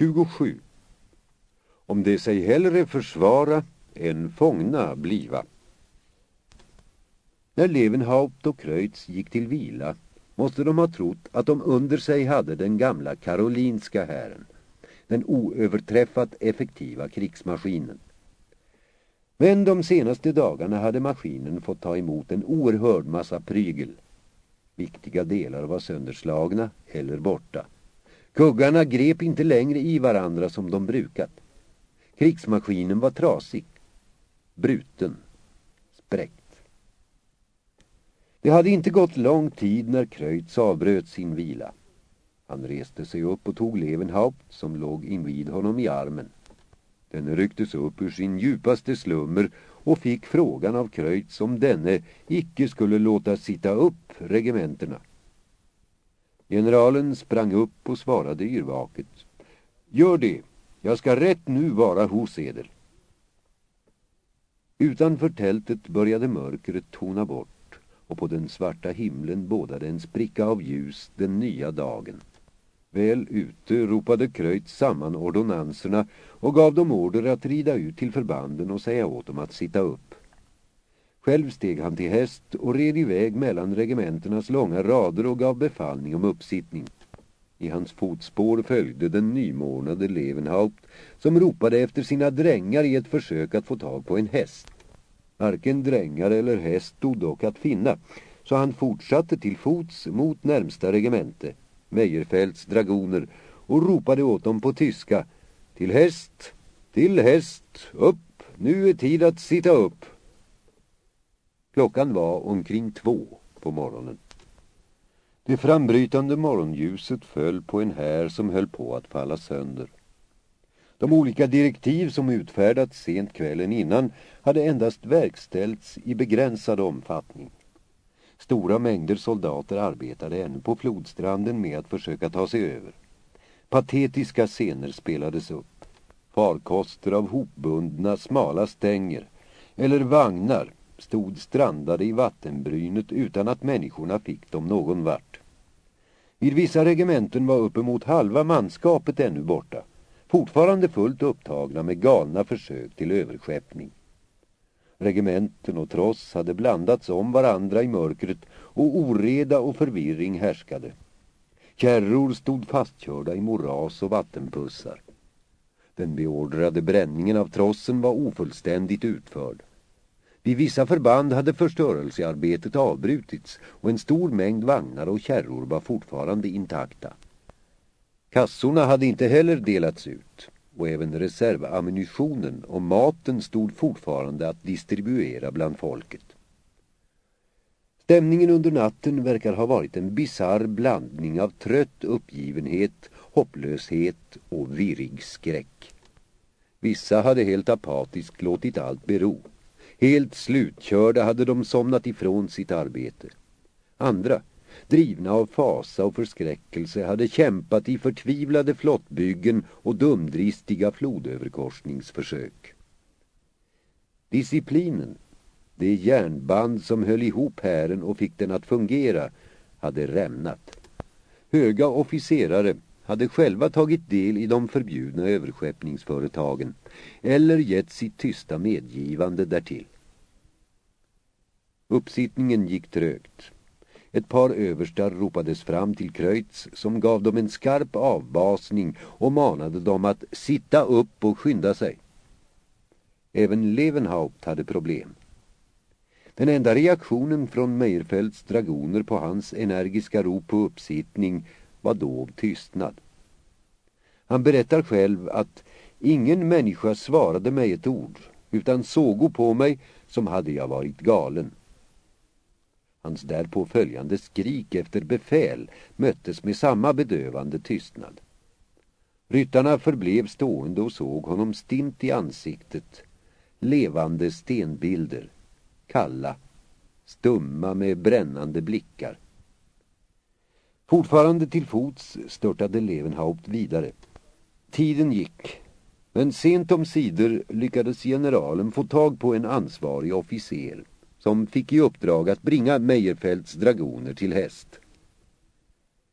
27. Om det sig hellre försvara än fångna bliva. När Levenhaupt och Kreutz gick till vila måste de ha trott att de under sig hade den gamla karolinska hären, den oöverträffat effektiva krigsmaskinen. Men de senaste dagarna hade maskinen fått ta emot en oerhörd massa prygel. Viktiga delar var sönderslagna eller borta. Kuggarna grep inte längre i varandra som de brukat. Krigsmaskinen var trasig, bruten, spräckt. Det hade inte gått lång tid när Kreutz avbröt sin vila. Han reste sig upp och tog Levenhaupt som låg invid honom i armen. Den rycktes upp ur sin djupaste slummer och fick frågan av Kreutz om denne icke skulle låta sitta upp regementerna. Generalen sprang upp och svarade yrvaket. Gör det, jag ska rätt nu vara hos eder. Utanför tältet började mörkret tona bort och på den svarta himlen bådade en spricka av ljus den nya dagen. Väl ute ropade Kröjt samman ordonanserna och gav dem order att rida ut till förbanden och säga åt dem att sitta upp. Själv steg han till häst och red iväg mellan regementernas långa rader och gav befallning om uppsittning. I hans fotspår följde den nymornade Levenhaupt som ropade efter sina drängar i ett försök att få tag på en häst. Varken drängar eller häst stod dock att finna, så han fortsatte till fots mot närmsta regemente, Meijerfeldts dragoner, och ropade åt dem på tyska. Till häst, till häst, upp, nu är tid att sitta upp. Klockan var omkring två på morgonen. Det frambrytande morgonljuset föll på en här som höll på att falla sönder. De olika direktiv som utfärdats sent kvällen innan hade endast verkställts i begränsad omfattning. Stora mängder soldater arbetade ännu på flodstranden med att försöka ta sig över. Patetiska scener spelades upp. Farkoster av hopbundna smala stänger eller vagnar stod strandade i vattenbrynet utan att människorna fick dem någon vart. Vid vissa regementen var uppemot halva manskapet ännu borta, fortfarande fullt upptagna med galna försök till överskeppning. Regementen och tross hade blandats om varandra i mörkret och oreda och förvirring härskade. Kärror stod fastkörda i moras och vattenpussar. Den beordrade bränningen av trossen var ofullständigt utförd. Vid vissa förband hade förstörelsearbetet avbrutits och en stor mängd vagnar och kärror var fortfarande intakta. Kassorna hade inte heller delats ut och även reservammunitionen och maten stod fortfarande att distribuera bland folket. Stämningen under natten verkar ha varit en bizarr blandning av trött uppgivenhet, hopplöshet och virrig skräck. Vissa hade helt apatiskt låtit allt bero. Helt slutkörda hade de somnat ifrån sitt arbete. Andra, drivna av fasa och förskräckelse, hade kämpat i förtvivlade flottbyggen och dumdristiga flodöverkorsningsförsök. Disciplinen, det järnband som höll ihop hären och fick den att fungera, hade rämnat. Höga officerare hade själva tagit del i de förbjudna överskeppningsföretagen eller gett sitt tysta medgivande därtill. Uppsittningen gick trögt. Ett par överstar ropades fram till Kreutz som gav dem en skarp avbasning och manade dem att sitta upp och skynda sig. Även Levenhaupt hade problem. Den enda reaktionen från Meyerfelds dragoner på hans energiska rop på uppsittning var dov tystnad. Han berättar själv att ingen människa svarade mig ett ord utan sågo på mig som hade jag varit galen. Hans därpå följande skrik efter befäl möttes med samma bedövande tystnad. Ryttarna förblev stående och såg honom stint i ansiktet. Levande stenbilder, kalla, stumma med brännande blickar. Fortfarande till fots störtade Levenhaupt vidare. Tiden gick, men sent om sidor lyckades generalen få tag på en ansvarig officer som fick i uppdrag att bringa Meijerfeldts dragoner till häst.